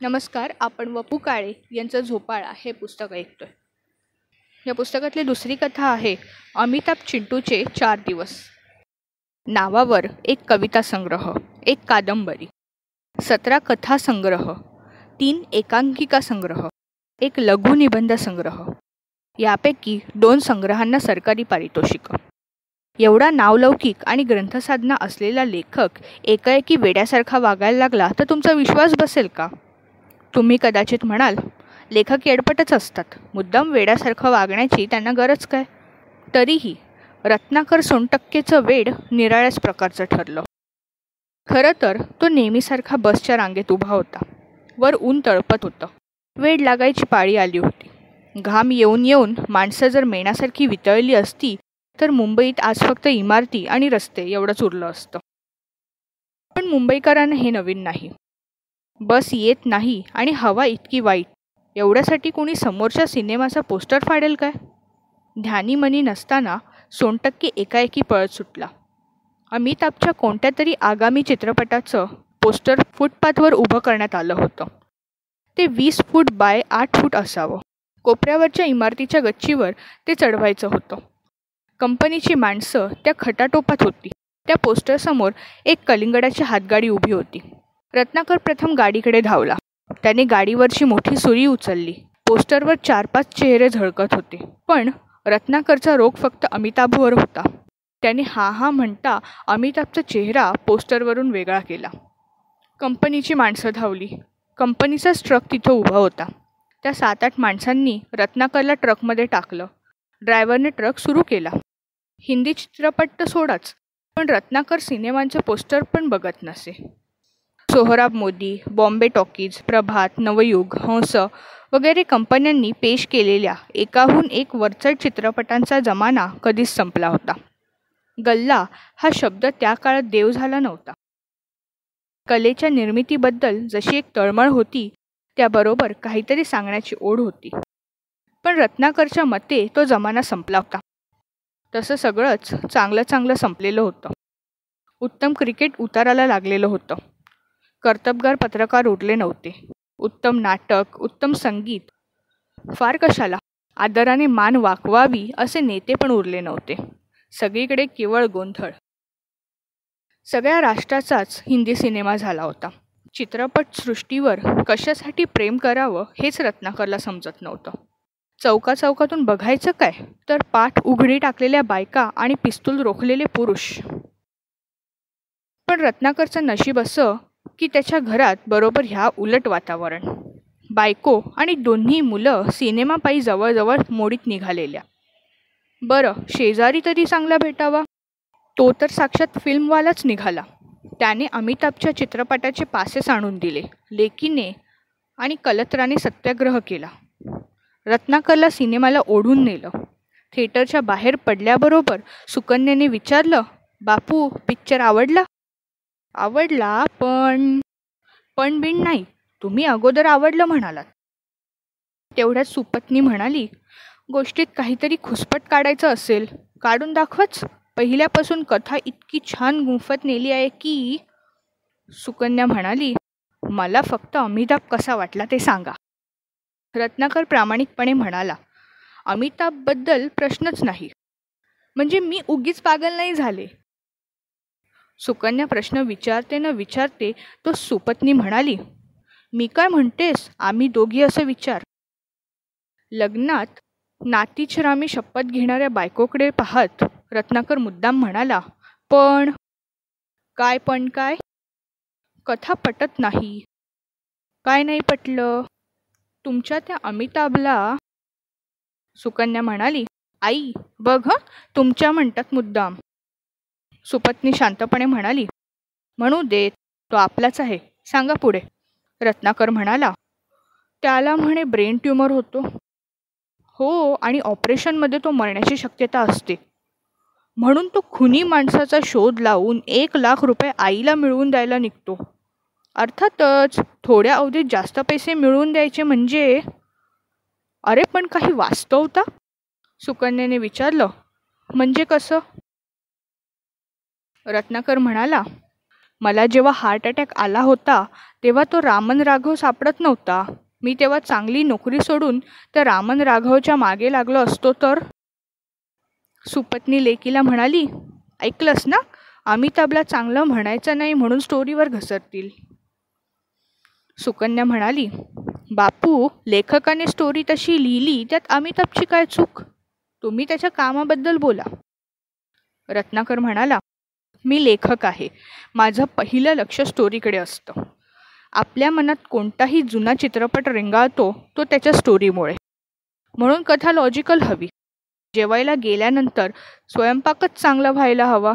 नमस्कार आपण वपू काळे यांचं झोपाळा हे पुस्तक ऐकतोय. या पुस्तकातली दुसरी कथा आहे अमिताभ चिंटूचे चार दिवस. नावावर एक कविता संग्रह एक कादंबरी सतरा कथा संग्रह तीन एकांकिका संग्रह एक लघुनिबंध संग्रह. यापैकी दोन संग्रहांना सरकारी पारितोषिक. एवढा नावलौकिक आणि ग्रंथसाधना असलेला लेखक एकाएकी वेड्यासारखा वागायला लागला तर तुमचा विश्वास बसेल का? तुम्ही कदाचित म्हणाल लेखक येडपटच असतात. मुद्दाम वेड्यासारखं वागण्याची त्यांना गरज काय? तरीही रत्नाकर सोनटक्केचं वेड निराळ्याच प्रकारचं ठरलं. खरं तर तो नेहमीसारखा बसच्या रांगेत उभा होता. वर ऊन तळपत होतं. वेड लागायची पाळी आली होती. घाम येऊन येऊन माणसं जर मेणासारखी वितळली असती तर मुंबईत आज फक्त इमारती आणि रस्ते एवढंच उरलं असतं. पण मुंबईकरांना हे नवीन नाही. बस येत नाही आणि हवा इतकी वाईट. एवढ्यासाठी कोणी समोरच्या सिनेमाचा पोस्टर फाडेल काय? ध्यानीमनी नसताना सोनटक्के एकाएकी पळत सुटला. अमिताभच्या कोणत्या तरी आगामी चित्रपटाचं पोस्टर फुटपाथवर उभं करण्यात आलं होतं. ते वीस फूट बाय आठ फूट असावं. कोपऱ्यावरच्या इमारतीच्या गच्चीवर ते चढवायचं होतं. कंपनीची माणसं त्या खटाटोपात होती. त्या पोस्टरसमोर एक कलिंगडाची हातगाडी उभी होती. रत्नाकर प्रथम गाडीकडे धावला. त्याने गाडीवरची मोठी सुरी उचलली. पोस्टरवर चार पाच चेहरे झळकत होते. पण रत्नाकरचा रोग फक्त अमिताभवर होता. त्याने हा हा म्हणता अमिताभचा चेहरा पोस्टरवरून वेगळा केला. कंपनीची माणसं धावली. कंपनीचाच ट्रक तिथं उभा होता. त्या सात आठ माणसांनी रत्नाकरला ट्रकमध्ये टाकलं. ड्रायव्हरने ट्रक सुरू केला. हिंदी चित्रपट तर सोडाच पण रत्नाकर सिनेमांचं पोस्टर पण बघत नसे. सोहराब मोदी बॉम्बे टॉकीज प्रभात नवयुग हंस वगैरे कंपन्यांनी पेश केलेल्या एकाहून एक वरचढ चित्रपटांचा जमाना कधीच संपला होता. गल्ला हा शब्द त्या काळात देव झाला नव्हता. कलेच्या निर्मितीबद्दल जशी एक तळमळ होती त्याबरोबर काहीतरी सांगण्याची ओढ होती. पण रत्नाकरच्या मते तो जमाना संपला होता. तसं सगळंच चांगलं चांगलं संपलेलं होतं. उत्तम क्रिकेट उताराला लागलेलं होतं. कर्तबगार पत्रकार उरले नव्हते. उत्तम नाटक उत्तम संगीत फार कशाला? आदराने मान वाकवावी असे नेते पण उरले नव्हते. सगळीकडे केवळ गोंधळ. सगळ्या राष्ट्राचाच हिंदी सिनेमा झाला होता. चित्रपटसृष्टीवर कशासाठी प्रेम करावं हेच रत्नाकरला समजत नव्हतं. चौका चौकातून बघायचं काय? तर पाठ उघडी टाकलेल्या बायका आणि पिस्तूल रोखलेले पुरुष. पण रत्नाकरचं नशीब असं की त्याच्या घरात बरोबर ह्या उलट वातावरण. बायको आणि दोन्ही मुलं सिनेमापायी जवळजवळ मोडीत निघालेल्या. बरं शेजारी तरी चांगला भेटावा. तो तर साक्षात फिल्मवालाच निघाला. त्याने अमिताभच्या चित्रपटाचे पासेस आणून दिले लेकीने आणि कलत्राने सत्याग्रह केला. रत्नाकरला सिनेमाला ओढून नेलं. थिएटरच्या बाहेर पडल्याबरोबर सुकन्याने विचारलं बापू पिक्चर आवडला? आवडला पण पण बिन नाही. तुम्ही अगोदर आवडलं म्हणालात. तेवढ्यात सुपत्नी म्हणाली गोष्टीत काहीतरी खुसपट काढायचं असेल. काढून दाखवच. पहिल्यापासून कथा इतकी छान गुंफत नेली आहे की सुकन्या म्हणाली मला फक्त अमिताभ कसा वाटला ते सांगा. रत्नाकर प्रामाणिकपणे म्हणाला अमिताभबद्दल प्रश्नच नाही. म्हणजे मी उगीच पागल नाही झाले. सुकन्या प्रश्न विचारते न विचारते तो सुपत्नी म्हणाली मी काय म्हणतेस? आम्ही दोघी असं विचार. लग्नात नातीछरामी शपथ घेणाऱ्या बायकोकडे पाहत रत्नाकर मुद्दाम म्हणाला पण काय पण काय? कथा पटत नाही. काय नाही पटलं? तुमच्या त्या अमिताभला? सुकन्या म्हणाली आई बघ तुमच्या म्हणतात मुद्दाम. सुपत्नी शांतपणे म्हणाली म्हणू देत तो आपलाच आहे सांगा पुढे. रत्नाकर म्हणाला त्याला म्हणे ब्रेन ट्युमर होतो. हो आणि ऑपरेशनमध्ये तो मरण्याची शक्यता असते. म्हणून तो खुनी माणसाचा शोध लावून एक लाख रुपये आईला मिळवून द्यायला निघतो. अर्थातच थोड्या अवधीत जास्त पैसे मिळवून द्यायचे म्हणजे? अरे पण काही वास्तवता? सुकन्याने विचारलं म्हणजे कसं? रत्नाकर म्हणाला मला जेव्हा हार्ट अटॅक आला होता तेव्हा तो रामन राघव सापडत नव्हता. मी तेव्हा चांगली नोकरी सोडून त्या रामन राघवच्या मागे लागलो असतो तर? सुपत्नी लेकीला म्हणाली ऐकलंस ना? अमिताभला चांगलं म्हणायचं नाही म्हणून स्टोरीवर घसरतील. सुकन्या म्हणाली बापू लेखकाने स्टोरी तशी लिहिली त्यात अमिताभची काय चूक? तुम्ही त्याच्या कामाबद्दल बोला. रत्नाकर म्हणाला मी लेखक आहे. माझं पहिलं लक्ष स्टोरीकडे असतं. आपल्या मनात कोणताही जुना चित्रपट रेंगाळतो तो त्याच्या स्टोरीमुळे. म्हणून कथा लॉजिकल हवी. जेवायला गेल्यानंतर स्वयंपाकच चांगला व्हायला हवा.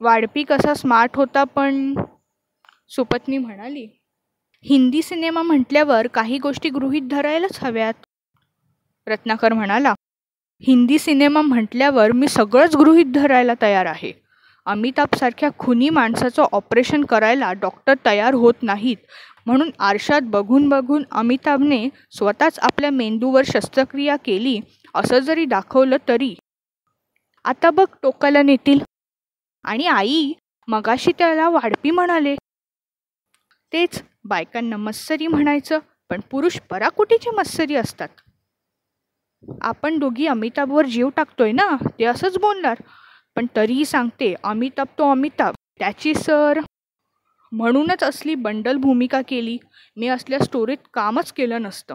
वाढपी कसा स्मार्ट होता पण सुपत्नी म्हणाली हिंदी सिनेमा म्हटल्यावर काही गोष्टी गृहीत धरायलाच हव्यात. रत्नाकर म्हणाला हिंदी सिनेमा म्हटल्यावर मी सगळंच गृहीत धरायला तयार आहे. अमिताभसारख्या खुनी माणसाचं ऑपरेशन करायला डॉक्टर तयार होत नाहीत. म्हणून आरशात बघून बघून अमिताभने स्वतःच आपल्या मेंदूवर शस्त्रक्रिया केली असं जरी दाखवलं तरी. आता बघ टोकाला नेतील. आणि आई मगाशी त्याला वाढपी म्हणाले. तेच बायकांना मत्सरी म्हणायचं पण पुरुष पराकुटीचे मत्सरी असतात. आपण दोघी अमिताभवर जीव टाकतोय ना? ते असंच बोलणार. पण तरीही सांगते अमिताभ तो अमिताभ. त्याची सर. म्हणूनच असली बंडल भूमिका केली. मी असल्या स्टोरीत कामच केलं नसतं.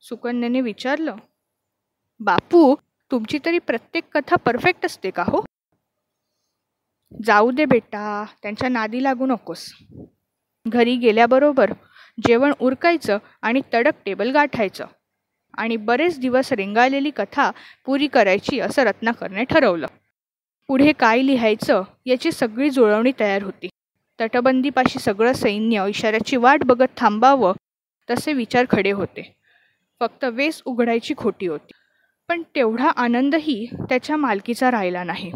सुकन्याने विचारलं बापू तुमची तरी प्रत्येक कथा परफेक्ट असते का हो? जाऊ दे बेटा त्यांच्या नादी लागू नकोस. घरी गेल्याबरोबर जेवण उरकायचं आणि तडक टेबल गाठायचं. आणि बरेच दिवस रेंगाळलेली कथा पुरी करायची असं रत्नाकरने ठरवलं. पुढे काय लिहायचं याची सगळी जुळवणी तयार होती. तटबंदीपाशी सगळं सैन्य इशाऱ्याची वाट बघत थांबावं तसे विचार खडे होते. फक्त वेस उघडायची खोटी होती. पण तेवढा आनंदही त्याच्या मालकीचा राहिला नाही.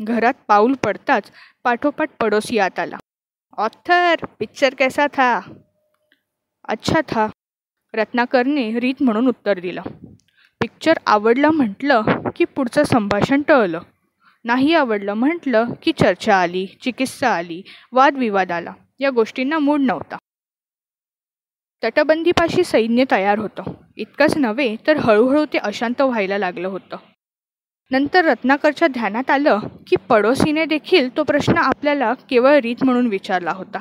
घरात पाऊल पडताच पाठोपाठ पडोसी आत आला. ऑथर पिक्चर कैसा था? अच्छा था. रत्नाकरने रीत म्हणून उत्तर दिलं. पिक्चर आवडलं म्हटलं की पुढचं संभाषण टळलं. नाही आवडलं म्हटलं की चर्चा आली चिकित्सा आली वादविवाद आला. या गोष्टींना मूड नव्हता. तटबंदीपाशी सैन्य तयार होतं. इतकंच नव्हे तर हळूहळू ते अशांत व्हायला लागलं होतं. नंतर रत्नाकरच्या ध्यानात आलं की पडोसीने देखील तो प्रश्न आपल्याला केवळ रीत म्हणून विचारला होता.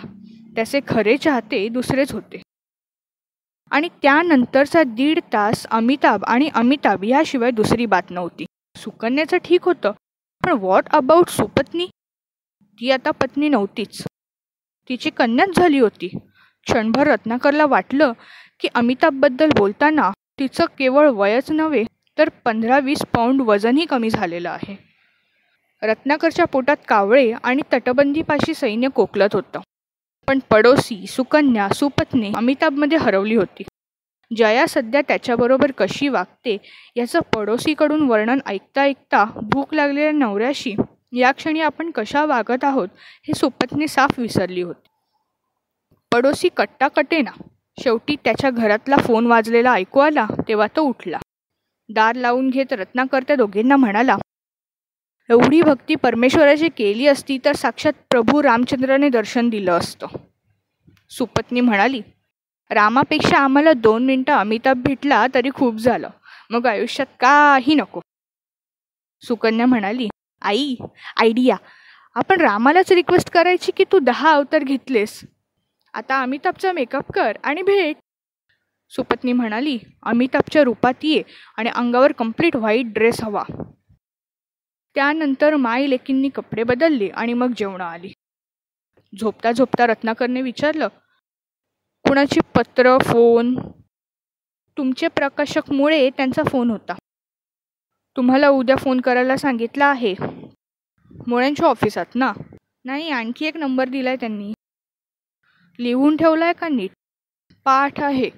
त्याचे खरे चाहते दुसरेच होते. आणि त्यानंतरचा दीड तास अमिताभ आणि अमिताभ याशिवाय दुसरी बात नव्हती. सुकन्याचं ठीक होतं पण व्हॉट अबाउट सुपत्नी? ती आता पत्नी नव्हतीच. तिची कन्याच झाली होती. क्षणभर रत्नाकरला वाटलं की अमिताभबद्दल बोलताना तिचं केवळ वयच नव्हे तर पंधरा वीस पाऊंड वजनही कमी झालेलं आहे. रत्नाकरच्या पोटात कावळे आणि तटबंदीपाशी सैन्य कोकलत होतं. पण पडोसी सुकन्या सुपत्नी अमिताभमध्ये हरवली होती. जया सध्या त्याच्याबरोबर कशी वागते याचं पडोसीकडून वर्णन ऐकता ऐकता भूक लागलेल्या नवऱ्याशी या क्षणी आपण कशा वागत आहोत हे सुपत्नी साफ विसरली होती. पडोसी कट्टा कटेना शेवटी त्याच्या घरातला फोन वाजलेला ऐकू आला तेव्हा तो उठला. दार लावून घेत रत्नाकर त्या दोघींना म्हणाला एवढी भक्ती परमेश्वराची केली असती तर साक्षात प्रभू रामचंद्राने दर्शन दिलं असतं. सुपत्नी म्हणाली रामापेक्षा आम्हाला दोन मिनटं अमिताभ भेटला तरी खूप झालं. मग आयुष्यात काही नको. सुकन्या म्हणाली आई आयडिया आपण रामालाच रिक्वेस्ट करायची की तू दहा अवतार घेतलेस. आता अमिताभचा मेकअप कर आणि भेट. सुपत्नी म्हणाली अमिताभच्या रूपात ये आणि अंगावर कंप्लीट व्हाईट ड्रेस हवा. त्यानंतर माय लेकींनी कपडे बदलले आणि मग जेवणं आली. झोपता झोपता रत्नाकरने विचारलं कुणाची पत्र फोन? तुमचे प्रकाशकमुळे त्यांचा फोन होता. तुम्हाला उद्या फोन करायला सांगितला आहे. मुळ्यांच्या ऑफिसात ना? नाही आणखी एक नंबर दिलाय त्यांनी. लिहून ठेवला आहे का नीट? पाठ आहे.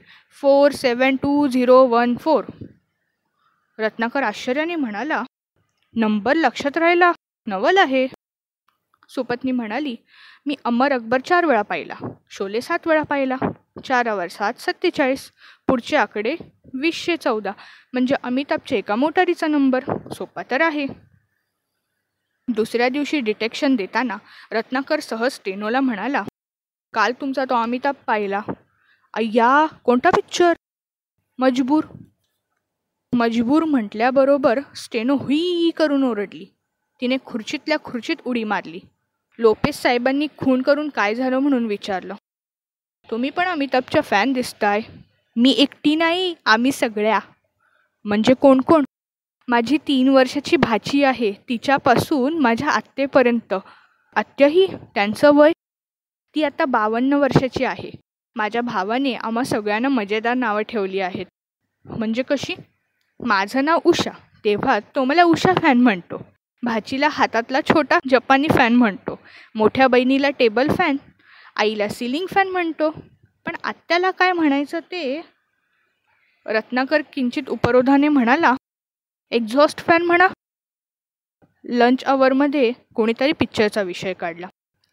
Four seven two zero one four. Ratnakar आश्चर्याने म्हणाला नंबर लक्षात राहिला. नवल आहे. सुपत्नी म्हणाली मी अमर अकबर चार वेळा पाहिला. शोले सात वेळा पाहिला. चारावर सात सत्तेचाळीस. पुढचे आकडे वीसशे चौदा. म्हणजे अमिताभच्या एका मोटारीचा नंबर. सोपा तर आहे. दुसऱ्या दिवशी डिटेक्शन देताना रत्नाकर सहज स्टेनोला म्हणाला काल तुमचा तो अमिताभ पाहिला. अय्या कोणता पिक्चर मजबूर. मजबूर म्हटल्याबरोबर स्टेनो हुई करून ओरडली. तिने खुर्चीतल्या खुर्चीत उडी मारली. लोपेश साहेबांनी खून करून काय झालं म्हणून विचारलं. तुम्ही पण अमिताभच्या फॅन दिसताय. मी एकटी नाही आम्ही सगळ्या. म्हणजे कोण कोण? माझी तीन वर्षाची भाची आहे. तिच्यापासून माझ्या आत्तेपर्यंत. आत्याही त्यांचं वय? ती आता बावन्न वर्षाची आहे. माझ्या भावाने आम्हा सगळ्यांना मजेदार नावं ठेवली आहेत. म्हणजे कशी? माझं नाव उषा. तेव्हा तो मला उषा फॅन म्हणतो. भाचीला हातातला छोटा जपानी फॅन म्हणतो. मोठ्या बहिणीला टेबल फॅन आईला सिलिंग फॅन म्हणतो. पण आत्याला काय म्हणायचं ते? रत्नाकर किंचित उपरोधाने म्हणाला एक्झॉस्ट फॅन म्हणा. लंच अवरमध्ये कोणीतरी पिक्चरचा विषय काढला.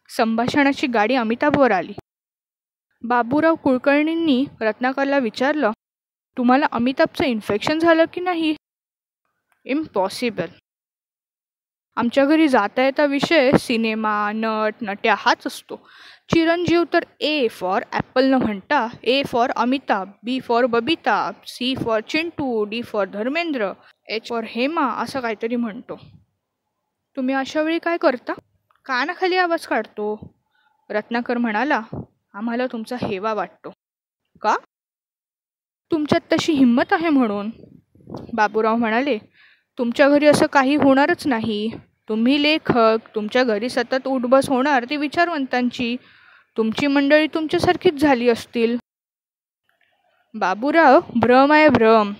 संभाषणाची गाडी अमिताभवर आली. बाबूराव कुलकर्णींनी रत्नाकरला विचारलं तुम्हाला अमिताभचं इन्फेक्शन झालं की नाही? इम्पॉसिबल आमच्या घरी जाता येता विषय सिनेमा नट नट्या हाच असतो. चिरंजीव तर ए फॉर ॲपल न म्हणता A for Amitabh B for Babita C for Chintu D for Dharmendra H for Hema असं काहीतरी म्हणतो. तुम्ही अशा वेळी काय करता? कानाखाली आवाज काढतो. रत्नाकर म्हणाला आम्हाला तुमचा हेवा वाटतो. का? तुमच्यात तशी हिंमत आहे म्हणून. बाबूराव म्हणाले तुमच्या घरी असं काही होणारच नाही. तुम्ही लेखक तुमच्या घरी सतत उठबस होणार ती विचारवंतांची. तुमची मंडळी तुमच्यासारखीच झाली असतील. बाबूराव भ्रम आहे भ्रम.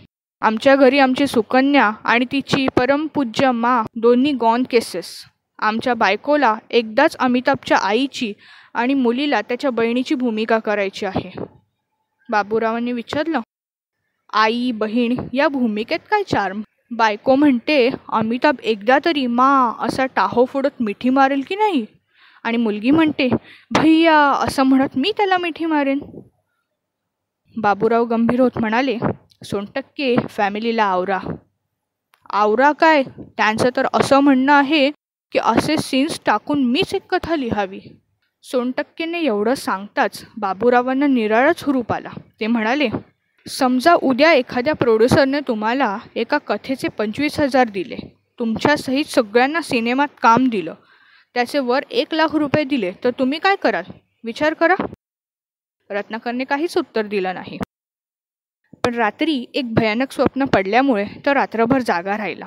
आमच्या घरी आमची सुकन्या आणि तिची परमपूज्य मा दोन्ही गॉन केसेस आमच्या बायकोला एकदाच अमिताभच्या आईची आणि मुलीला त्याच्या बहिणीची भूमिका करायची आहे. बाबूरावांनी विचारलं आई बहीण या भूमिकेत काय चार्म बायको म्हणते अमिताभ एकदा तरी मा असा टाहो फोडत मिठी मारेल की नाही? आणि मुलगी म्हणते भैया असं म्हणत मी त्याला मिठी मारेन. बाबूराव गंभीर होत म्हणाले सोनटक्के फॅमिलीला आवरा. आवरा काय? त्यांचं तर असं म्हणणं आहे की असे सीन्स टाकून मीच एक कथा लिहावी. सोनटक्केने एवढं सांगताच बाबूरावांना निराळाच हुरूप आला. ते म्हणाले समजा उद्या एखाद्या प्रोड्युसरने तुम्हाला एका कथेचे पंचवीस हजार दिले. तुमच्यासहित सगळ्यांना सिनेमात काम दिलं. त्याचे वर एक लाख रुपये दिले. तर तुम्ही काय कराल? विचार करा. रत्नाकरने काहीच उत्तर दिलं नाही. पण रात्री एक भयानक स्वप्न पडल्यामुळे तो रात्रभर जागा राहिला.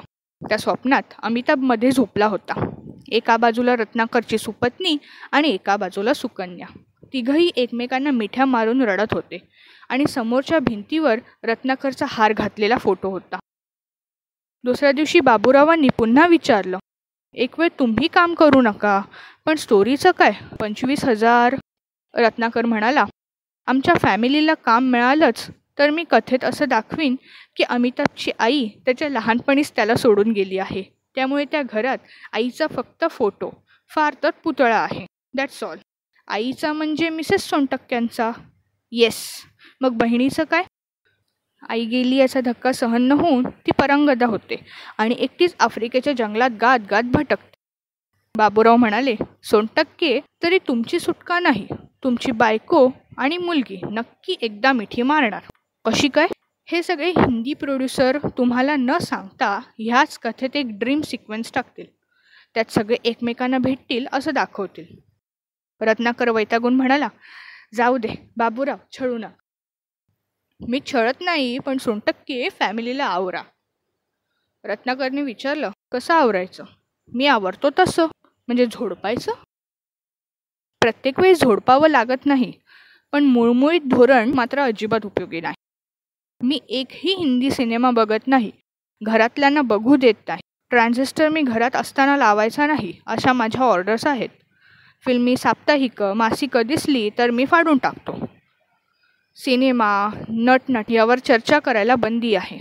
त्या स्वप्नात अमिताभमध्ये झोपला होता. एका बाजूला रत्नाकरची सुपत्नी आणि एका बाजूला सुकन्या. तिघही एकमेकांना मिठ्या मारून रडत होते. आणि समोरच्या भिंतीवर रत्नाकरचा हार घातलेला फोटो होता. दुसऱ्या दिवशी बाबूरावांनी पुन्हा विचारलं एक वेळ तुम्ही काम करू नका पण स्टोरीचं काय? पंचवीस हजार. रत्नाकर म्हणाला आमच्या फॅमिलीला काम मिळालंच तर मी कथेत असं दाखवीन की अमिताभची आई त्याच्या लहानपणीच त्याला सोडून गेली आहे. त्यामुळे त्या घरात आईचा फक्त फोटो फार तर पुतळा आहे. दॅट्स ऑल आईचा म्हणजे मिसेस सोनटक्क्यांचा. येस मग बहिणीचं काय? आई गेली याचा धक्का सहन न होऊन ती परंगदा होते आणि एकटीच आफ्रिकेच्या जंगलात गात गात भटकते. बाबूराव म्हणाले सोनटक्के तरी तुमची सुटका नाही. तुमची बायको आणि मुलगी नक्की एकदा मिठी मारणार. कशी काय? हे सगळे हिंदी प्रोड्युसर तुम्हाला न सांगता ह्याच कथेत एक ड्रीम सिक्वेन्स टाकतील. त्यात सगळे एकमेकांना भेटतील असं दाखवतील. रत्नाकर वैतागून म्हणाला जाऊ दे बाबूराव छळू ना मी छळत नाही पण सोनटक्के फॅमिलीला आवरा. रत्नाकरने विचारलं कसं आवरायचं? मी आवरतो तसं. म्हणजे झोडपायचं? प्रत्येक वेळी झोडपावं लागत नाही पण मुळमुळीत धोरण मात्र अजिबात उपयोगी नाही. मी एकही हिंदी सिनेमा बघत नाही. घरातल्यांना बघू देत नाही. ट्रान्झिस्टर मी घरात असताना लावायचा नाही अशा माझ्या ऑर्डर्स आहेत. फिल्मी साप्ताहिक मासिकं दिसली तर मी फाडून टाकतो. सिनेमा नटनट यावर चर्चा करायला बंदी आहे.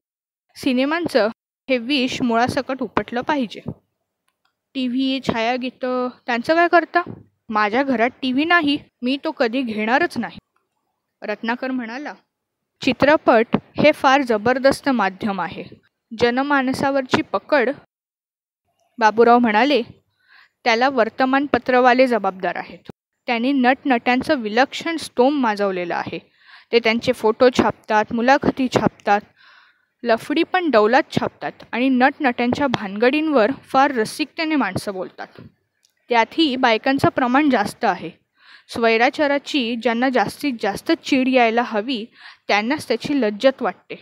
सिनेमांचं हे विष मुळासकट उपटलं पाहिजे. टी व्ही छायागीतं त्यांचं काय करता? माझ्या घरात टी व्ही नाही मी तो कधी घेणारच नाही. रत्नाकर म्हणाला चित्रपट हे फार जबरदस्त माध्यम आहे. जनमानसावरची पकड. बाबूराव म्हणाले त्याला वर्तमानपत्रवाले जबाबदार आहेत. त्यांनी नटनट्यांचं विलक्षण स्तोम माजवलेलं आहे. ते त्यांचे फोटो छापतात मुलाखती छापतात लफडी पण डौलात छापतात आणि नटनट्यांच्या भानगडींवर फार रसिकतेने माणसं बोलतात. त्यातही बायकांचं प्रमाण जास्त आहे. स्वैराचाराची ज्यांना जास्तीत जास्त चीड यायला हवी त्यांनाच त्याची लज्जत वाटते.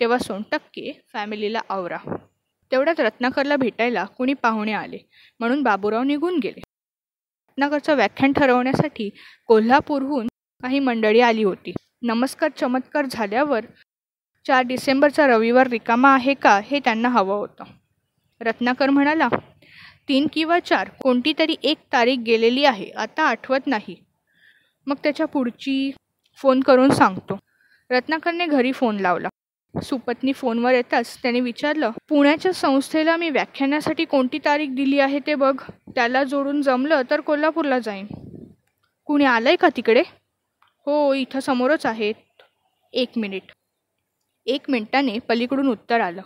तेव्हा सोनटक्के फॅमिलीला आवरा. तेवढ्यात रत्नाकरला भेटायला कुणी पाहुणे आले म्हणून बाबूराव निघून गेले. रत्नाकरचं व्याख्यान ठरवण्यासाठी कोल्हापूरहून काही मंडळी आली होती. नमस्कार चमत्कार झाल्यावर चार डिसेंबरचा रविवार रिकामा आहे का हे त्यांना हवं होतं. रत्नाकर म्हणाला तीन किंवा चार कोणती तरी एक तारीख गेलेली आहे आता आठवत नाही. मग त्याच्या पुढची फोन करून सांगतो. रत्नाकरने घरी फोन लावला. सुपत्नी फोनवर येताच त्याने विचारलं पुण्याच्या संस्थेला मी व्याख्यानासाठी कोणती तारीख दिली आहे ते बघ. त्याला जोडून जमलं तर कोल्हापूरला जाईन. कुणी आलंय का तिकडे? हो इथं समोरच आहेत. एक मिनिट. एक मिनिटाने पलीकडून उत्तर आलं.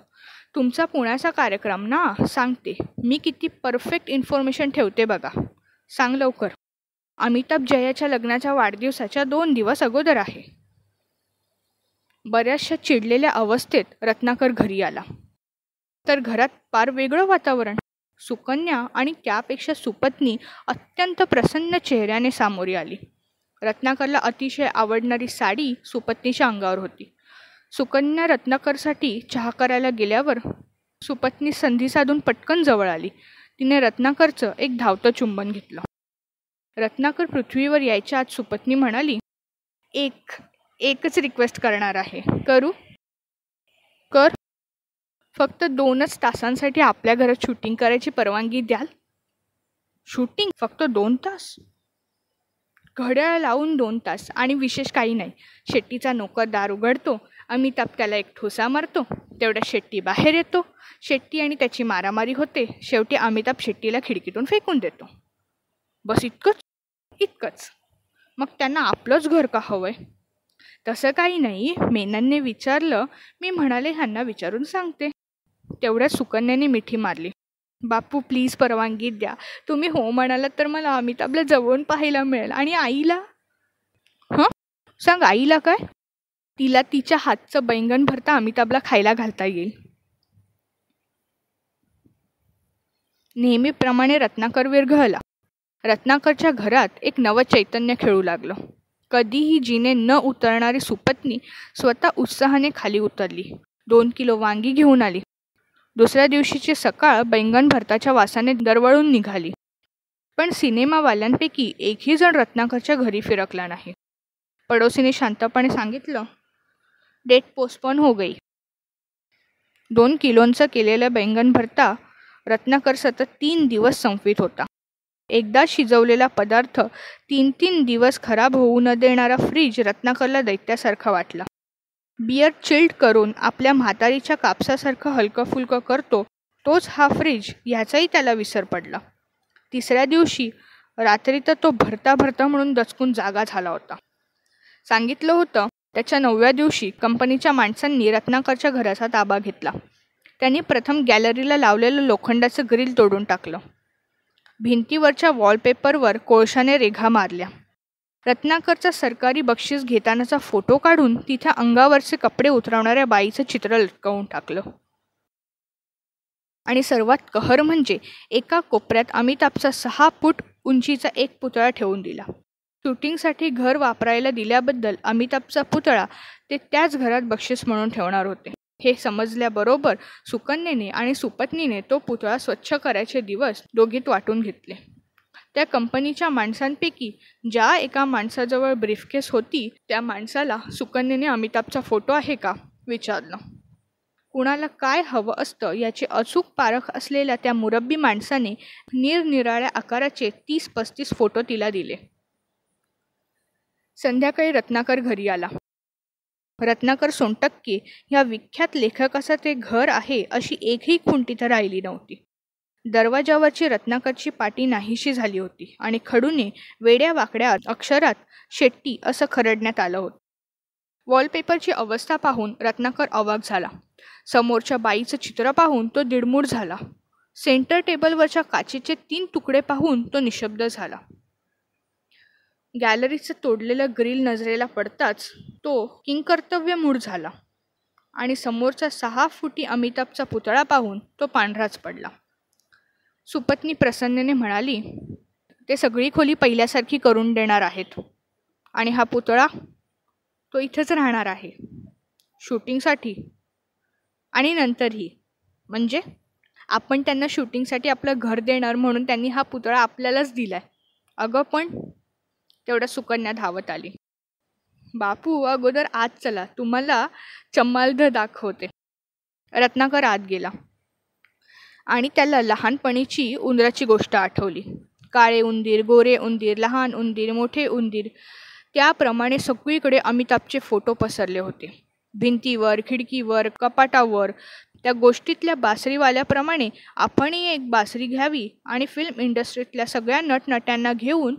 तुमचा पुण्याचा कार्यक्रम ना सांगते. मी किती परफेक्ट इन्फॉर्मेशन ठेवते बघा. सांग लवकर. अमिताभ जयाच्या लग्नाच्या वाढदिवसाच्या दोन दिवस अगोदर आहे. बऱ्याचशा चिडलेल्या अवस्थेत रत्नाकर घरी आला. तर घरात फार वेगळं वातावरण. सुकन्या आणि त्यापेक्षा सुपत्नी अत्यंत प्रसन्न चेहऱ्याने सामोरी आली. रत्नाकरला अतिशय आवडणारी साडी सुपत्नीच्या अंगावर होती. सुकन्या रत्नाकरसाठी चहा करायला गेल्यावर सुपत्नी संधी साधून पटकन जवळ आली. तिने रत्नाकरचं एक धावतं चुंबन घेतलं. रत्नाकर पृथ्वीवर यायच्या आत सुपत्नी म्हणाली एक एकच रिक्वेस्ट करणार आहे. करू? कर. फक्त दोनच तासांसाठी आपल्या घरात शूटिंग करायची परवानगी द्याल. शूटिंग फक्त दोन तास? घड्याळ लावून दोन तास आणि विशेष काही नाही. शेट्टीचा नोकर दार उघडतो अमिताभ त्याला एक ठोसा मारतो तेवढ्या शेट्टी बाहेर येतो. शेट्टी आणि त्याची मारामारी होते. शेवटी अमिताभ शेट्टीला खिडकीतून फेकून देतो. बस इतकंच? इतकंच. मग त्यांना आपलंच घर का हवंय? तसं काही नाही. मेननने विचारलं. मी म्हणाले ह्यांना विचारून सांगते. तेवढ्या सुकन्याने मिठी मारली. बापू प्लीज परवानगी द्या. तुम्ही हो म्हणालात तर मला अमिताभला जवळून पाहायला मिळेल. आणि आईला? हां? सांग आईला काय? तिला तिच्या हातचं बैंगण भरता अमिताभला खायला घालता येईल. नेहमीप्रमाणे रत्नाकर विरघळला रत्नाकरच्या घरात एक नवं चैतन्य खेळू लागलं. कधीही जिने न उतरणारी सुपत्नी स्वतः उत्साहाने खाली उतरली. दोन किलो वांगी घेऊन आली. दुसऱ्या दिवशीची सकाळ बैंगण भरताच्या वासाने दरवळून निघाली. पण सिनेमावाल्यांपैकी एकही जण रत्नाकरच्या घरी फिरकला नाही. पडोसीने शांतपणे सांगितलं डेट पोस्टपोन हो गई. दोन किलोंचं केलेलं बैंगन भरता रत्नाकर सतत तीन दिवस संपवित होता. एकदा शिजवलेला पदार्थ तीन तीन दिवस खराब होऊ न देणारा फ्रीज रत्नाकरला दैत्यासारखा वाटला. बियर चिल्ड करून आपल्या म्हातारीच्या कापसासारखं हलकंफुलकं करतो तोच हा फ्रीज ह्याचाही त्याला विसर पडला. तिसऱ्या दिवशी रात्री तर तो भरता भरता म्हणून दचकून जागा झाला होता. सांगितलं होतं त्याच्या नवव्या दिवशी कंपनीच्या माणसांनी रत्नाकरच्या घराचा ताबा घेतला. त्यांनी प्रथम गॅलरीला लावलेलं लोखंडाचं ग्रिल तोडून टाकलं. भिंतीवरच्या वॉलपेपरवर कोळशाने रेघा मारल्या. रत्नाकरचा सरकारी बक्षीस घेतानाचा फोटो काढून तिथ्या अंगावरचे कपडे उतरवणाऱ्या बाईचं चित्र लटकवून टाकलं. आणि सर्वात कहर म्हणजे एका कोपऱ्यात अमिताभचा सहा फूट उंचीचा एक पुतळा ठेवून दिला. शूटिंगसाठी घर वापरायला दिल्याबद्दल अमिताभचा पुतळा ते त्याच घरात बक्षीस म्हणून ठेवणार होते. हे समजल्याबरोबर सुकन्येने आणि सुपत्नीने तो पुतळा स्वच्छ करायचे दिवस दोघीत वाटून घेतले. त्या कंपनीच्या माणसांपैकी ज्या एका माणसाजवळ ब्रीफकेस होती त्या माणसाला सुकन्येने अमिताभचा फोटो आहे का? विचारलं. कुणाला काय हवं असतं याचे अचूक पारख असलेल्या त्या मुरब्बी माणसाने निरनिराळ्या आकाराचे तीस पस्तीस फोटो तिला दिले. संध्याकाळी रत्नाकर घरी आला. रत्नाकर सोनटक्के ह्या विख्यात लेखकाचं ते घर आहे अशी एकही खुंटी तर राहिली नव्हती. दरवाजावरची रत्नाकरची पाटी नाहीशी झाली होती आणि खडूने वेड्या वाकड्या अक्षरात शेट्टी असं खरडण्यात आलं होतं. वॉलपेपरची अवस्था पाहून रत्नाकर अवाक झाला. समोरच्या बाईचं चित्र पाहून तो दिडमूड झाला. सेंटर टेबलवरच्या काचेचे तीन तुकडे पाहून तो निशब्द झाला. गॅलरीचं तोडलेलं ग्रिल नजरेला पडताच तो किंकर्तव्य मूड झाला आणि समोरचा सहा फुटी अमिताभचा पुतळा पाहून तो पांढराच पडला. सुपत्नी प्रसन्नने म्हणाली ते सगळी खोली पहिल्यासारखी करून देणार आहेत. आणि हा पुतळा तो इथंच राहणार आहे. शूटिंगसाठी. आणि नंतरही. म्हणजे आपण त्यांना शूटिंगसाठी आपलं घर देणार म्हणून त्यांनी हा पुतळा आपल्यालाच दिला आहे अगं पण तेवढ्या सुकन्या धावत आली. बापू अगोदर आत चला. तुम्हाला चम्मालध दाखवते. रत्नाकर आत गेला. आणि त्याला लहानपणीची उंदराची गोष्ट आठवली. काळे उंदीर गोरे उंदीर लहान उंदीर मोठे उंदीर. त्याप्रमाणे सगळीकडे अमिताभचे फोटो पसरले होते. भिंतीवर खिडकीवर कपाटावर. त्या गोष्टीतल्या बासरीवाल्याप्रमाणे आपणही एक बासरी घ्यावी आणि फिल्म इंडस्ट्रीतल्या सगळ्या नटनट्यांना घेऊन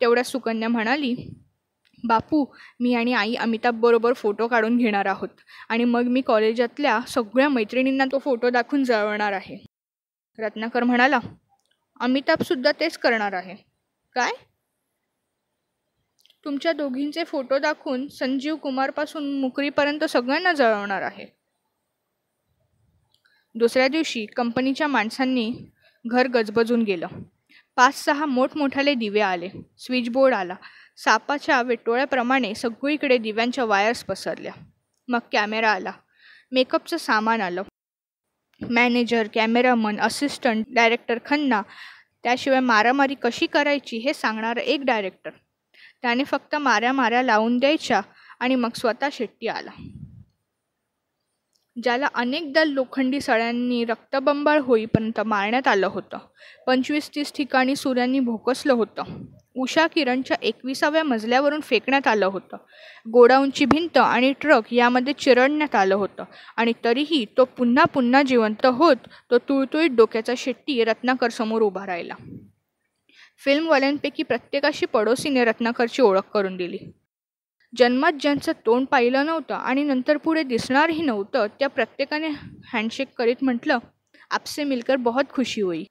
तेवढ्या सुकन्या म्हणाली बापू मी आणि आई अमिताभबरोबर फोटो काढून घेणार आहोत. आणि मग मी कॉलेजातल्या सगळ्या मैत्रिणींना तो फोटो दाखवून जळवणार आहे. रत्नाकर म्हणाला अमिताभसुद्धा तेच करणार आहे. काय? तुमच्या दोघींचे फोटो दाखवून संजीव कुमारपासून मुकरीपर्यंत सगळ्यांना जळवणार आहे. दुसऱ्या दिवशी कंपनीच्या माणसांनी घर गजबजून गेलं. पाच सहा मोठमोठाले दिवे आले. स्विचबोर्ड आला. सापाच्या वेटोळ्याप्रमाणे सगळीकडे दिव्यांच्या वायर्स पसरल्या. मग कॅमेरा आला. मेकअपचं सामान आलं. Manager cameraman assistant director Khanna त्याशिवाय मारामारी कशी करायची हे सांगणारं एक डायरेक्टर. त्याने फक्त माऱ्या माऱ्या लावून द्यायच्या आणि मग स्वतः शेट्टी आला. ज्याला अनेकदा लोखंडी सळ्यांनी रक्तबंबाळ होईपर्यंत मारण्यात आलं होतं. पंचवीस तीस ठिकाणी सूर्यांनी भोकसलं होतं. उषा किरणच्या एकविसाव्या मजल्यावरून फेकण्यात आलं होतं. गोडाऊनची भिंत आणि ट्रक यामध्ये चिरडण्यात आलं होतं. आणि तरीही तो पुन्हा पुन्हा जिवंत होत तो तुळतुळीत डोक्याचा शेट्टी रत्नाकर समोर उभा राहिला. फिल्मवाल्यांपैकी प्रत्येकाशी पडोसीने रत्नाकरची ओळख करून दिली. जन्मात ज्यांचं तोंड पाहिलं नव्हतं आणि नंतर पुढे दिसणारही नव्हतं त्या प्रत्येकाने हँडशेक करीत म्हटलं आपसे मिलकर बहुत खुशी होई.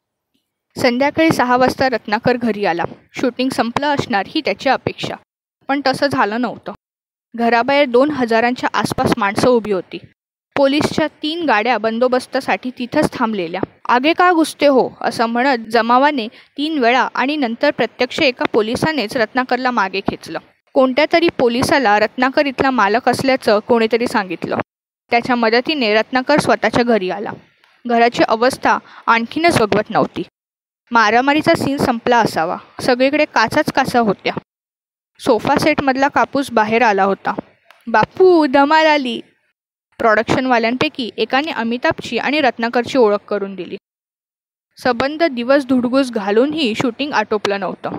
संध्याकाळी सहा वाजता रत्नाकर घरी आला. शूटिंग संपलं असणार ही त्याची अपेक्षा. पण तसं झालं नव्हतं. घराबाहेर दोन हजारांच्या आसपास माणसं उभी होती. पोलीसच्या तीन गाड्या बंदोबस्तासाठी तिथंच थांबलेल्या. आगे का घुसते हो? असं म्हणत जमावाने तीन वेळा आणि नंतर प्रत्यक्ष एका पोलिसानेच रत्नाकरला मागे खेचलं. कोणत्या तरी पोलिसाला रत्नाकर इथला मालक असल्याचं कोणीतरी सांगितलं. त्याच्या मदतीने रत्नाकर स्वतःच्या घरी आला. घराची अवस्था आणखीनच बघवत नव्हती. मारामारीचा सीन संपला असावा. सगळीकडे काचाच काचा होत्या. सोफा सेटमधला कापूस बाहेर आला होता. बापू धमाल आली. प्रॉडक्शनवाल्यांपैकी एकाने अमिताभची आणि रत्नाकरची ओळख करून दिली. सबंध दिवस धुडगूस घालूनही शूटिंग आटोपलं नव्हतं.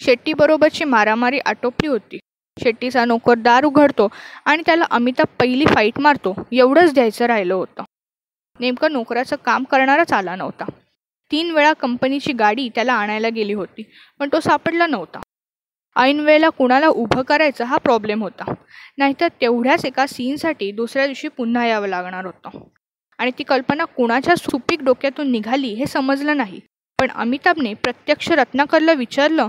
शेट्टीबरोबरची मारामारी आटोपली होती. शेट्टीचा नोकर दार उघडतो आणि त्याला अमिताभ पहिली फाईट मारतो. एवढंच द्यायचं राहिलं होतं. नेमकं नोकराचं काम करणारच आला नव्हता. तीन वेळा कंपनीची गाडी त्याला आणायला गेली होती पण तो सापडला नव्हता. ऐन वेळेला कुणाला उभं करायचं हा प्रॉब्लेम होता. नाहीतर तेवढ्याच एका सीनसाठी दुसऱ्या दिवशी पुन्हा यावं लागणार होतं. आणि ती कल्पना कुणाच्या सुपीक डोक्यातून निघाली हे समजलं नाही. पण अमिताभने प्रत्यक्ष रत्नाकरला विचारलं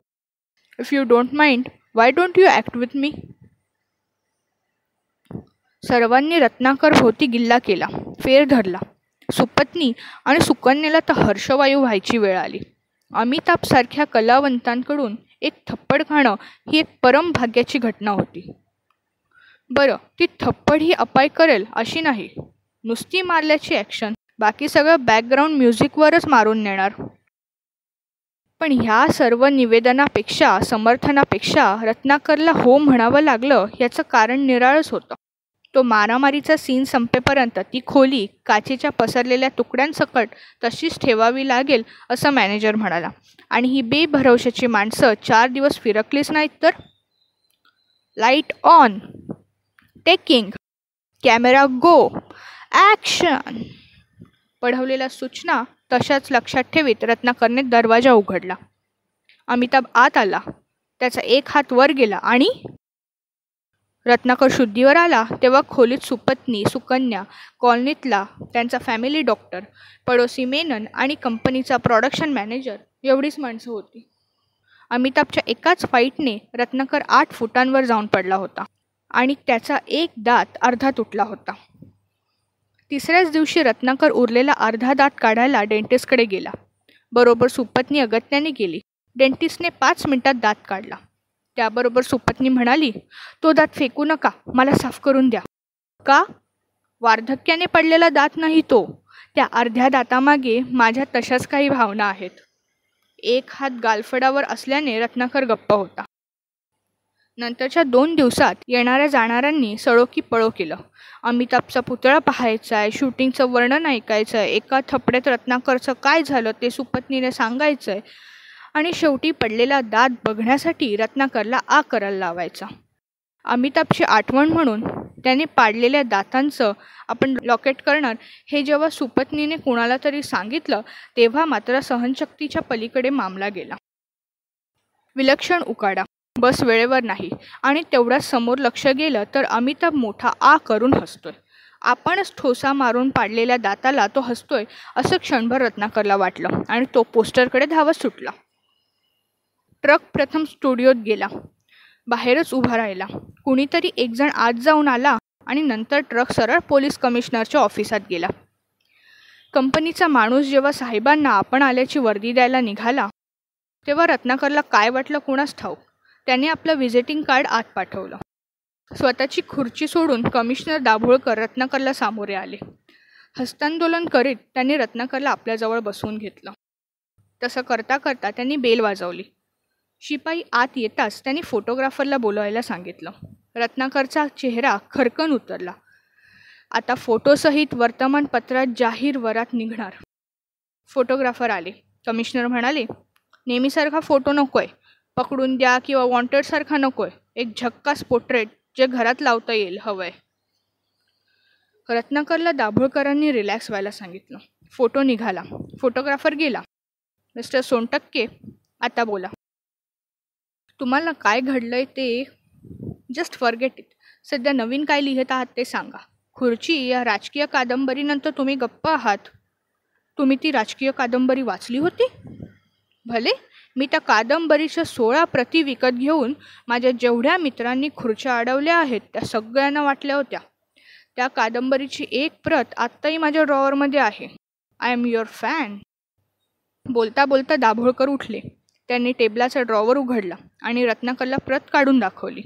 if you don't mind why don't you act with me सर्वांनी रत्नाकर भोवती गिल्ला केला फेर धरला. सुपत्नी आणि सुकन्याला तर हर्षवायू व्हायची वेळ आली. अमिताभसारख्या कलावंतांकडून एक थप्पड खाणं ही एक परम भाग्याची घटना होती. बरं ती थप्पड ही अपाय करेल अशी नाही. नुसती मारल्याची ॲक्शन बाकी सगळं बॅकग्राऊंड म्युझिकवरच मारून नेणार. पण ह्या सर्व निवेदनापेक्षा समर्थनापेक्षा रत्नाकरला हो म्हणावं लागलं याचं कारण निराळच होतं. तो मारामारीचा सीन संपेपर्यंत ती खोली काचेच्या पसरलेल्या तुकड्यांसकट तशीच ठेवावी लागेल असं मॅनेजर म्हणाला. आणि ही बेभरवशाची माणसं चार दिवस फिरकलीच नाहीत तर? Light on taking camera go action पढवलेल्या सूचना तशाच लक्षात ठेवीत रत्नाकरने दरवाजा उघडला. अमिताभ आत आला. त्याचा एक हात वर गेला आणि रत्नाकर शुद्धीवर आला तेव्हा खोलीत सुपत्नी सुकन्या कॉलनीतला त्यांचा फॅमिली डॉक्टर पडोसी मेनन आणि कंपनीचा प्रॉडक्शन मॅनेजर एवढीच माणसं होती. अमिताभच्या एकाच फाईटने रत्नाकर आठ फुटांवर जाऊन पडला होता आणि त्याचा एक दात अर्धा तुटला होता. तिसऱ्याच दिवशी रत्नाकर उरलेला अर्धा दात काढायला डेंटिस्टकडे गेला. बरोबर सुपत्नी अगत्याने गेली. डेंटिस्टने पाच मिनिटात दात काढला. त्याबरोबर सुपत्नी म्हणाली तो दात फेकू नका मला साफ करून द्या. का? वार्धक्याने पडलेला दात नाही तो. त्या अर्ध्या दातामागे माझ्या तशाच काही भावना आहेत. एक हात गालफडावर असल्याने रत्नाकर गप्प होता. नंतरच्या दोन दिवसात येणाऱ्या जाणाऱ्यांनी सळो की पळो केलं. अमिताभचा पुतळा पाहायचा आहे शूटिंगचं वर्णन ऐकायचं आहे एका थपड्यात रत्नाकरचं काय झालं ते सुपत्नीने सांगायचं आहे आणि शेवटी पडलेला दात बघण्यासाठी रत्नाकरला आ करायला लावायचा. अमिताभची आठवण म्हणून त्याने पाडलेल्या दातांचं आपण लॉकेट करणार हे जेव्हा सुपत्नीने कुणाला तरी सांगितलं तेव्हा मात्र सहनशक्तीच्या पलीकडे मामला गेला. विलक्षण उकाडा. बस वेळेवर नाही आणि तेवढ्याच समोर लक्ष गेलं तर अमिताभ मोठा आ करून हसतोय. आपणच ठोसा मारून पाडलेल्या दाताला तो हसतोय असं क्षणभर रत्नाकरला वाटलं आणि तो पोस्टरकडे धावत सुटला. ट्रक प्रथम स्टुडिओत गेला. बाहेरच उभा राहिला. कुणीतरी एकजण आत जाऊन आला आणि नंतर ट्रक सरळ पोलीस कमिशनरच्या ऑफिसात गेला. कंपनीचा माणूस जेव्हा साहेबांना आपण आल्याची वर्दी द्यायला निघाला तेव्हा रत्नाकरला काय वाटलं कुणास ठाऊक? त्याने आपलं व्हिजिटिंग कार्ड आत पाठवलं. स्वतःची खुर्ची सोडून कमिशनर दाभोळकर रत्नाकरला सामोरे आले. हस्तांदोलन करीत त्यांनी रत्नाकरला आपल्याजवळ बसवून घेतलं. तसं करता करता त्यांनी बेल वाजवली. शिपाई आत येताच त्यांनी फोटोग्राफरला बोलवायला सांगितलं. रत्नाकरचा चेहरा खरकन उतरला. आता फोटोसहित वर्तमानपत्रात जाहीर वरात निघणार. फोटोग्राफर आले. कमिशनर म्हणाले नेहमीसारखा फोटो नको आहे पकडून द्या किंवा वॉन्टेडसारखा नको आहे एक झक्कास पोर्ट्रेट जे घरात लावता येईल हवं आहे रत्नाकरला दाभोळकरांनी रिलॅक्स व्हायला सांगितलं. फोटो निघाला. फोटोग्राफर गेला. मिस्टर सोनटक्के आता बोला. तुम्हाला काय घडलं आहे ते जस्ट फॉरगेट इट सध्या नवीन काय लिहित आहात ते सांगा. खुर्ची या राजकीय कादंबरीनंतर तुम्ही गप्प आहात. तुम्ही ती राजकीय कादंबरी वाचली होती? भले. मी त्या कादंबरीच्या सोळा प्रती विकत घेऊन माझ्या जेवढ्या मित्रांनी खुर्च्या अडवल्या आहेत त्या सगळ्यांना वाटल्या होत्या. त्या कादंबरीची एक प्रत आत्ताही माझ्या ड्रॉवरमध्ये आहे. आय एम युअर फॅन बोलता बोलता दाभोळकर उठले. त्यांनी टेबलाचा ड्रॉवर उघडला आणि रत्नाकरला प्रत काढून दाखवली.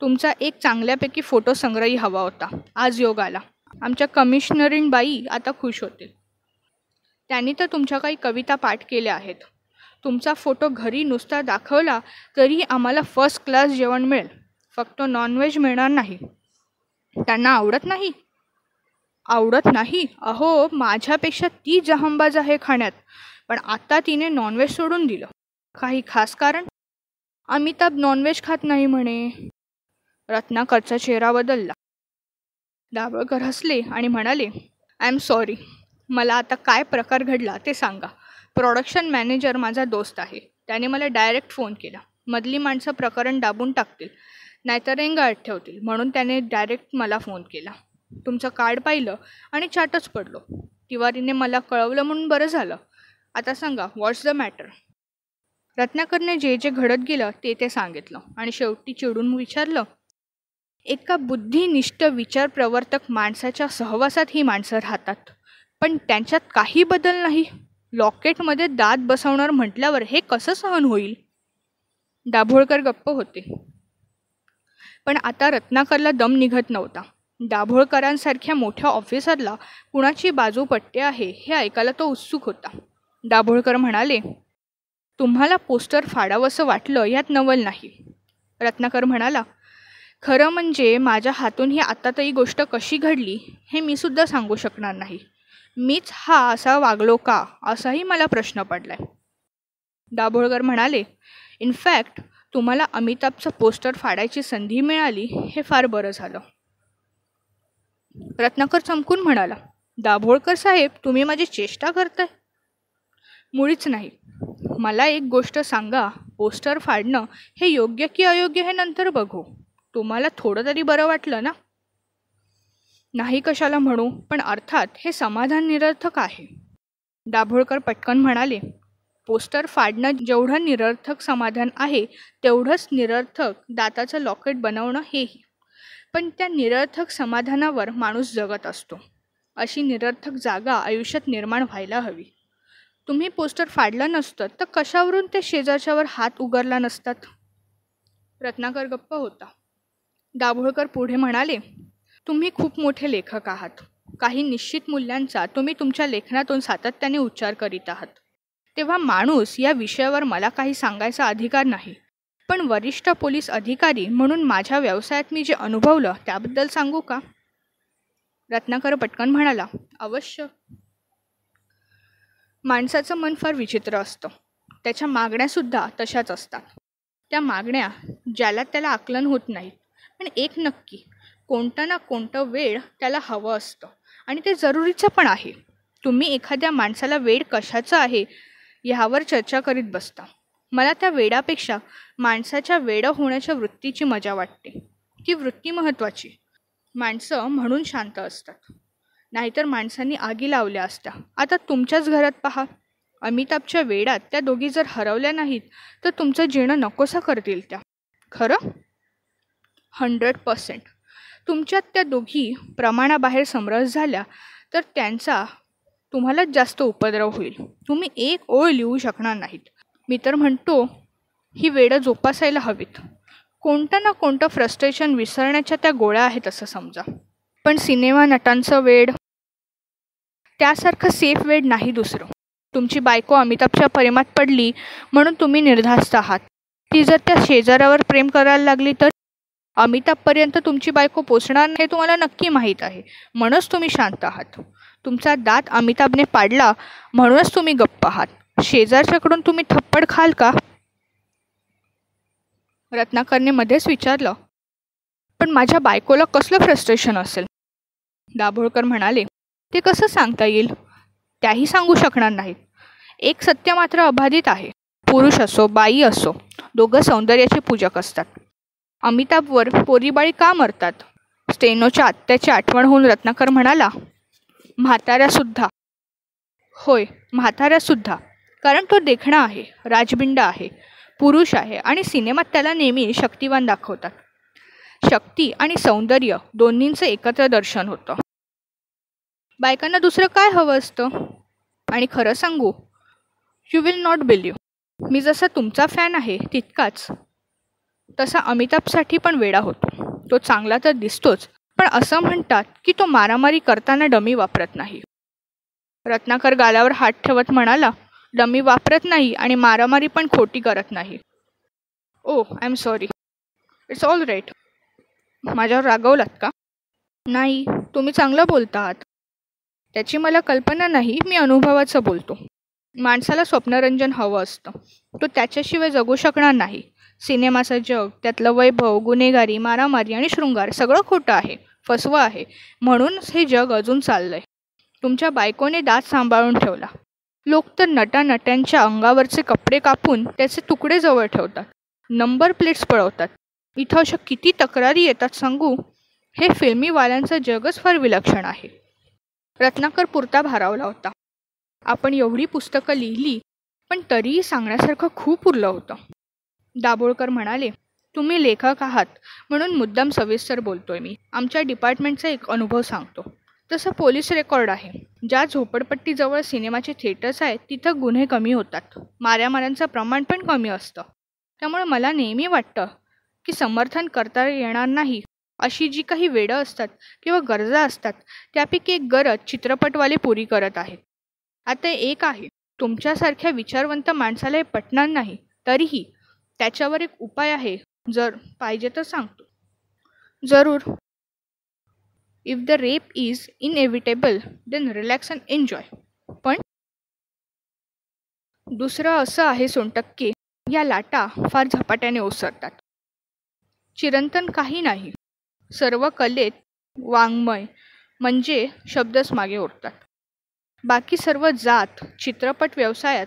तुमचा एक चांगल्यापैकी फोटो संग्रही हवा होता. आज योग आला. आमच्या कमिशनरीन बाई आता खुश होतील. त्यांनी तर तुमच्या काही कविता पाठ केल्या आहेत. तुमचा फोटो घरी नुसता दाखवला तरी आम्हाला फर्स्ट क्लास जेवण मिळेल. फक्त नॉनव्हेज मिळणार नाही. त्यांना आवडत नाही? आवडत नाही? अहो माझ्यापेक्षा ती जहांबाज आहे खाण्यात. पण आत्ता तिने नॉनव्हेज सोडून दिलं. काही खास कारण? अमिताभ नॉनव्हेज खात नाही म्हणे. रत्नाकरचा चेहरा बदलला. दाभळकर हसले आणि म्हणाले आय एम सॉरी मला आता काय प्रकार घडला ते सांगा. प्रोडक्शन मॅनेजर माझा दोस्त आहे. त्याने मला डायरेक्ट फोन केला. मधली माणसं प्रकरण दाबून टाकतील. नाहीतर रेंगाळत ठेवतील. म्हणून त्याने डायरेक्ट मला फोन केला. तुमचं कार्ड पाहिलं आणि चाटच पडलो. तिवारीने मला कळवलं म्हणून बरं झालं. आता सांगा व्हॉट्स द मॅटर रत्नाकरने जे जे घडत गेलं ते ते सांगितलं. आणि शेवटी चिडून विचारलं एका बुद्धिनिष्ठ विचार प्रवर्तक माणसाच्या सहवासात ही माणसं राहतात. पण त्यांच्यात काही बदल नाही. लॉकेटमध्ये दात बसवणार म्हटल्यावर हे कसं सहन होईल? दाभोळकर गप्प होते. पण आता रत्नाकरला दम निघत नव्हता. दाभोळकरांसारख्या मोठ्या ऑफिसरला कुणाची बाजू पट्टे आहे हे ऐकायला तो उत्सुक होता. दाभोळकर म्हणाले तुम्हाला पोस्टर फाडावंसं वाटलं यात नवल नाही. रत्नाकर म्हणाला खरं म्हणजे माझ्या हातून ही आता ही गोष्ट कशी घडली हे मी सुद्धा सांगू शकणार नाही. मीच हा असा वागलो का असाही मला प्रश्न पडलाय. दाभोळकर म्हणाले इनफॅक्ट तुम्हाला अमिताभचं पोस्टर फाडायची संधी मिळाली हे फार बरं झालं. रत्नाकर चमकून म्हणाला दाभोळकर साहेब तुम्ही माझी चेष्टा करताय. मुळीच नाही. मला एक गोष्ट सांगा पोस्टर फाडणं हे योग्य की अयोग्य हे नंतर बघू. तुम्हाला थोडं तरी बरं वाटलं ना? नाही कशाला म्हणू पण अर्थात हे समाधान निरर्थक आहे. दाभोळकर पटकन म्हणाले पोस्टर फाडणं जेवढं निरर्थक समाधान आहे तेवढंच निरर्थक दाताचं लॉकेट बनवणं हेही. पण त्या निरर्थक समाधानावर माणूस जगत असतो. अशी निरर्थक जागा आयुष्यात निर्माण व्हायला हवी. तुम्ही पोस्टर फाडलं नसतं तर कशावरून ते शेजारच्यावर हात उगारला नसतात? रत्नाकर गप्प होता. दाभोळकर पुढे म्हणाले तुम्ही खूप मोठे लेखक आहात. काही निश्चित मूल्यांचा तुम्ही तुमच्या लेखनातून सातत्याने उच्चार करीत आहात. तेव्हा माणूस या विषयावर मला काही सांगायचा अधिकार नाही. पण वरिष्ठ पोलीस अधिकारी म्हणून माझ्या व्यवसायात मी जे अनुभवलं त्याबद्दल सांगू का? रत्नाकर पटकन म्हणाला अवश्य. माणसाचं मन फार विचित्र असतं. त्याच्या मागण्यासुद्धा तशाच असतात. त्या मागण्या ज्याला त्याला आकलन होत नाहीत. पण एक नक्की कोणतं ना कोणतं वेळ त्याला हवं असतं. आणि ते जरुरीचं पण आहे. तुम्ही एखाद्या माणसाला वेळ कशाचं आहे ह्यावर चर्चा करीत बसता. मला त्या वेडापेक्षा माणसाच्या वेडं होण्याच्या वृत्तीची मजा वाटते. ती वृत्ती महत्त्वाची. माणसं म्हणून शांत असतात. नाहीतर माणसांनी आगी लावल्या असत्या. आता तुमच्याच घरात पहा. अमिताभच्या वेडात त्या दोघी जर हरवल्या नाहीत तर तुमचं जीणं नकोसा करतील त्या. खरं? हंड्रेड पर्सेंट तुमच्यात त्या दोघी प्रमाणाबाहेर समरस झाल्या तर त्यांचा तुम्हालाच जास्त उपद्रव होईल. तुम्ही एक ओळ लिहू शकणार नाहीत. मी तर म्हणतो ही वेडं जोपासायला हवीत. कोणतं ना कोणतं फ्रस्ट्रेशन विसरण्याच्या त्या गोळ्या आहेत असं समजा. पण सिनेमा नटांचं वेड त्यासारखं सेफ वेड नाही दुसरं. तुमची बायको अमिताभच्या प्रेमात पडली म्हणून तुम्ही निर्धास्त आहात. ती जर त्या शेजाऱ्यावर प्रेम करायला लागली तर? अमिताभपर्यंत तुमची बायको पोचणार हे तुम्हाला नक्की माहीत आहे. म्हणूनच तुम्ही शांत आहात. तुमचा दात अमिताभने पाडला म्हणूनच तुम्ही गप्प आहात. शेजारच्याकडून तुम्ही थप्पड खाल का? रत्नाकरने मध्येच विचारलं. पण माझ्या बायकोला कसलं फ्रस्ट्रेशन असेल? दाभोळकर म्हणाले ते कसं सांगता येईल? त्याही सांगू शकणार नाहीत. एक सत्य मात्र अबाधित आहे. पुरुष असो बाई असो दोघं सौंदर्याचे पूजक असतात. अमिताभवर पोरीबाळी का मरतात? स्टेनोच्या आत्याची आठवण होऊन रत्नाकर म्हणाला म्हाताऱ्यासुद्धा. होय म्हाताऱ्यासुद्धा. कारण तो देखणा आहे राजबिंड आहे पुरुष आहे आणि सिनेमात त्याला नेहमी शक्तिवान दाखवतात. शक्ती आणि सौंदर्य दोन्हींचं एकत्र दर्शन होतं. बायकांना दुसरं काय हवं असतं? आणि खरं सांगू you will not believe me जसा तुमचा फॅन आहे तितकाच. तसा अमिताभसाठी पण वेडा होतो. तो चांगला तर दिसतोच पण असं म्हणतात की तो मारामारी करताना डमी वापरत नाही. रत्नाकर गालावर हात ठेवत म्हणाला डमी वापरत नाही आणि मारामारी पण खोटी करत नाही. ओ I am sorry it's all right माझ्यावर रागवलात का? नाही तुम्ही चांगलं बोलता आहात त्याची मला कल्पना नाही मी अनुभवाचं बोलतो. माणसाला स्वप्नरंजन हवं असतं. तो त्याच्याशिवाय जगू शकणार नाही. सिनेमाचं जग त्यातलं वैभव गुन्हेगारी मारामारी आणि शृंगार सगळं खोटं आहे फसवं आहे. म्हणूनच हे जग अजून चाललंय. तुमच्या बायकोने दात सांभाळून ठेवला. लोक तर नटानट्यांच्या अंगावरचे कपडे कापून त्याचे तुकडे जवळ ठेवतात. नंबर प्लेट्स पळवतात. इथं अशा किती तक्रारी येतात सांगू? हे फिल्मीवाल्यांचं जगच फार विलक्षण आहे. रत्नाकर पुरता भारावला होता. आपण एवढी पुस्तकं लिहिली पण तरीही सांगण्यासारखं खूप उरलं होतं. दाभोळकर म्हणाले तुम्ही लेखक आहात म्हणून मुद्दाम सविस्तर बोलतोय मी. आमच्या डिपार्टमेंटचा एक अनुभव सांगतो. तसं पोलीस रेकॉर्ड आहे. ज्या झोपडपट्टीजवळ सिनेमाचे थिएटर्स आहेत तिथं गुन्हे कमी होतात. माऱ्यामाऱ्यांचं प्रमाण पण कमी असतं. त्यामुळे मला नेहमी वाटतं की समर्थन करता येणार नाही अशी जी काही वेडं असतात किंवा गरजा असतात त्यापैकी एक गरज चित्रपटवाले पुरी करत आहेत. आता एक आहे तुमच्यासारख्या विचारवंत माणसाला हे पटणार नाही तरीही त्याच्यावर एक उपाय आहे जर पाहिजे तर सांगतो. जरूर. If the rape is inevitable then relax and enjoy पण दुसरं असं आहे सोनटक्के या लाटा फार झपाट्याने ओसरतात. चिरंतन काही नाही. सर्व कलेत वाङ्मय म्हणजे शब्दच मागे उरतात बाकी सर्व जात चित्रपट व्यवसायात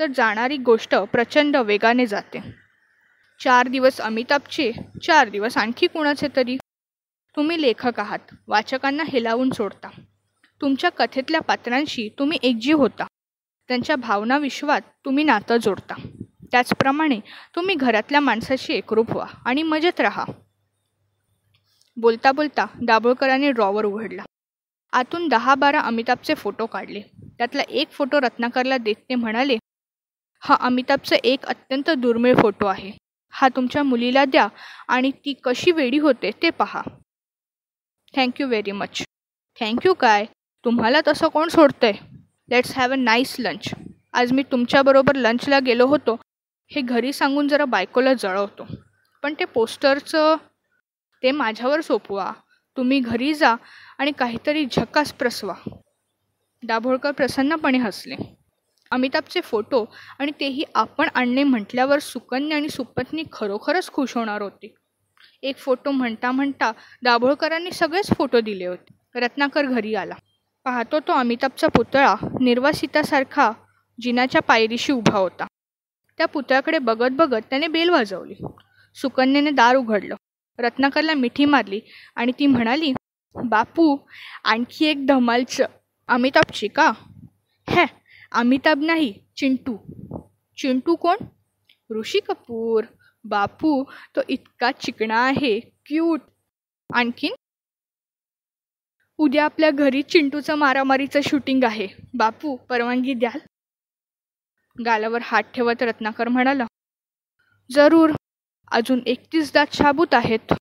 तर जाणारी गोष्ट प्रचंड वेगाने जाते. चार दिवस अमिताभचे चार दिवस आणखी कुणाचे तरी. तुम्ही लेखक आहात वाचकांना हेलावून सोडता. तुमच्या कथेतल्या पात्रांशी तुम्ही एकजीव होता. त्यांच्या भावना विश्वात तुम्ही नातं जोडता. त्याचप्रमाणे तुम्ही घरातल्या माणसाशी एकरूप व्हा आणि मजेत राहा. बोलता बोलता दाभोळकरांनी ड्रॉवर उघडला. आतून दहा बारा अमिताभचे फोटो काढले. त्यातला एक फोटो रत्नाकरला देत ते म्हणाले हा अमिताभचा एक अत्यंत दुर्मिळ फोटो आहे. हा तुमच्या मुलीला द्या आणि ती कशी वेडी होते ते पहा. थँक्यू व्हेरी मच थँक्यू काय तुम्हाला तसं कोण सोडतंय? Let's have a nice lunch आज मी तुमच्याबरोबर लंचला गेलो होतो. हे घरी सांगून जरा बायकोला जळवतो. पण ते पोस्टरचं ते माझ्यावर सोपवा. तुम्ही घरी जा आणि काहीतरी झकास प्रसवा. दाभोळकर प्रसन्नपणे हसले. अमिताभचे फोटो आणि तेही आपण आणणे म्हटल्यावर सुकन्या आणि सुपत्नी खरोखरच खुश होणार होते. एक फोटो म्हणता म्हणता दाभोळकरांनी सगळेच फोटो दिले होते. रत्नाकर घरी आला. पाहतो तो अमिताभचा पुतळा निर्वासितासारखा जिनाच्या पायरीशी उभा होता. त्या पुतळ्याकडे बघत बघत त्याने बेल वाजवली. सुकन्याने दार उघडलं. रत्नाकरला मिठी मारली आणि ती म्हणाली बापू आणखी एक धमालचं अमिताभची का? है अमिताभ नाही चिंटू. चिंटू कोण? ऋषी कपूर. बापू तो इतका चिकणा आहे क्यूट. आणखीन? उद्या आपल्या घरी चिंटूचं मारामारीचं शूटिंग आहे. बापू परवानगी द्याल? गालावर हात ठेवत रत्नाकर म्हणाला जरूर. अजून एकतीस दात शाबूत आहेत.